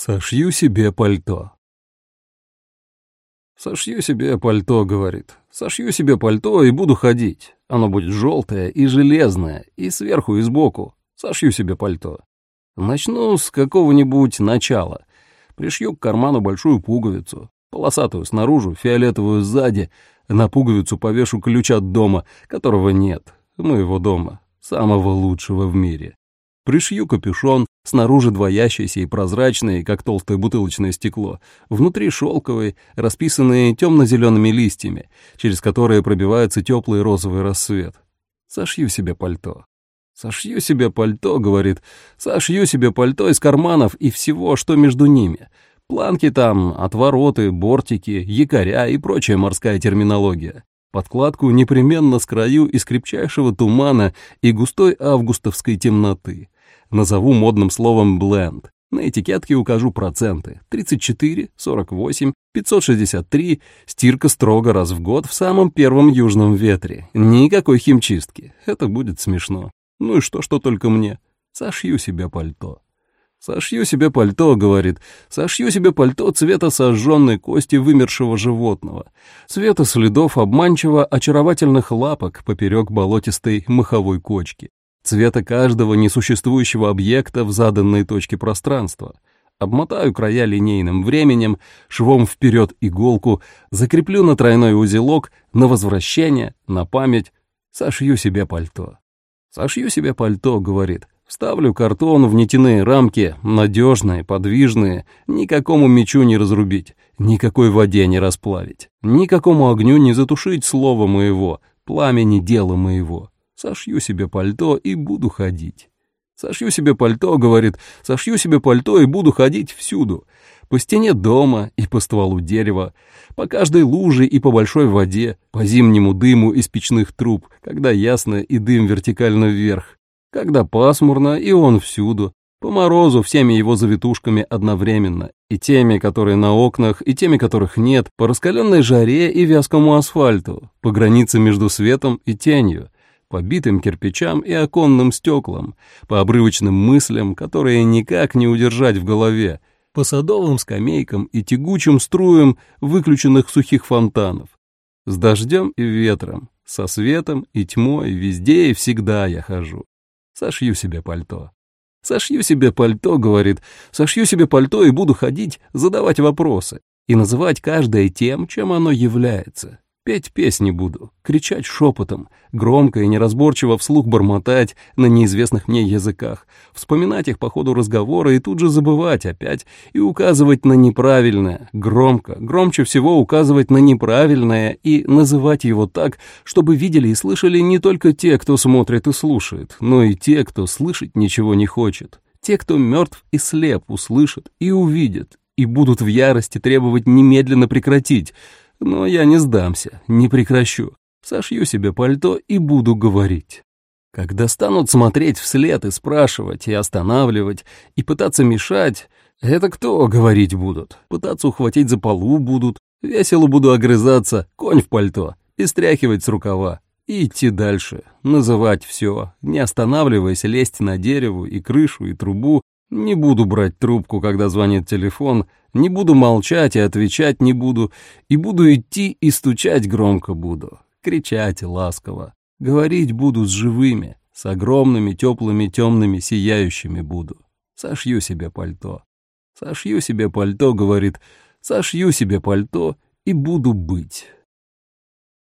Сошью себе пальто. Сошью себе пальто, говорит. Сошью себе пальто и буду ходить. Оно будет желтое и железное, и сверху, и сбоку. Сошью себе пальто. Начну с какого-нибудь начала. Пришью к карману большую пуговицу, полосатую снаружи, фиолетовую сзади. На пуговицу повешу ключ от дома, которого нет, моего дома, самого лучшего в мире. Пришью капюшон, снаружи двоящийся и прозрачный, как толстое бутылочное стекло, внутри шелковый, расписанный темно-зелеными листьями, через которые пробивается теплый розовый рассвет. Сошью себе пальто. «Сошью себе пальто», — говорит, — «сошью себе пальто из карманов и всего, что между ними. Планки там, отвороты, бортики, якоря и прочая морская терминология. Подкладку непременно скрою из крепчайшего тумана и густой августовской темноты. Назову модным словом «бленд». На этикетке укажу проценты. 34, 48, 563. Стирка строго раз в год в самом первом южном ветре. Никакой химчистки. Это будет смешно. Ну и что, что только мне? Сошью себе пальто. «Сошью себе пальто», — говорит, — «сошью себе пальто цвета сожженной кости вымершего животного, цвета следов обманчиво очаровательных лапок поперек болотистой маховой кочки, цвета каждого несуществующего объекта в заданной точке пространства. Обмотаю края линейным временем, швом вперед иголку, закреплю на тройной узелок, на возвращение, на память, сошью себе пальто. «Сошью себе пальто», — говорит, Вставлю картон в нитяные рамки, надежные, подвижные, никакому мечу не разрубить, никакой воде не расплавить, никакому огню не затушить слово моего, пламени дела моего. Сошью себе пальто и буду ходить. Сошью себе пальто, говорит, сошью себе пальто и буду ходить всюду. По стене дома и по стволу дерева, по каждой луже и по большой воде, по зимнему дыму из печных труб, когда ясно и дым вертикально вверх, когда пасмурно, и он всюду, по морозу всеми его завитушками одновременно, и теми, которые на окнах, и теми, которых нет, по раскаленной жаре и вязкому асфальту, по границе между светом и тенью, по битым кирпичам и оконным стеклам, по обрывочным мыслям, которые никак не удержать в голове, по садовым скамейкам и тягучим струям выключенных сухих фонтанов, с дождем и ветром, со светом и тьмой везде и всегда я хожу. Сошью себе пальто. Сошью себе пальто, говорит, сошью себе пальто и буду ходить, задавать вопросы и называть каждое тем, чем оно является. Петь песни буду, кричать шепотом, громко и неразборчиво вслух бормотать на неизвестных мне языках, вспоминать их по ходу разговора и тут же забывать опять и указывать на неправильное, громко, громче всего указывать на неправильное и называть его так, чтобы видели и слышали не только те, кто смотрит и слушает, но и те, кто слышать ничего не хочет, те, кто мертв и слеп, услышат и увидят, и будут в ярости требовать немедленно прекратить, но я не сдамся, не прекращу. Сошью себе пальто и буду говорить. Когда станут смотреть вслед и спрашивать, и останавливать, и пытаться мешать, это кто говорить будут? Пытаться ухватить за полу будут, весело буду огрызаться, конь в пальто, и стряхивать с рукава, и идти дальше, называть все, не останавливаясь, лезть на дерево и крышу и трубу, не буду брать трубку, когда звонит телефон, не буду молчать и отвечать не буду, и буду идти и стучать громко буду, кричать ласково. Говорить буду с живыми, с огромными, теплыми, темными, сияющими буду. Сошью себе пальто. Сошью себе пальто, говорит, сошью себе пальто и буду быть.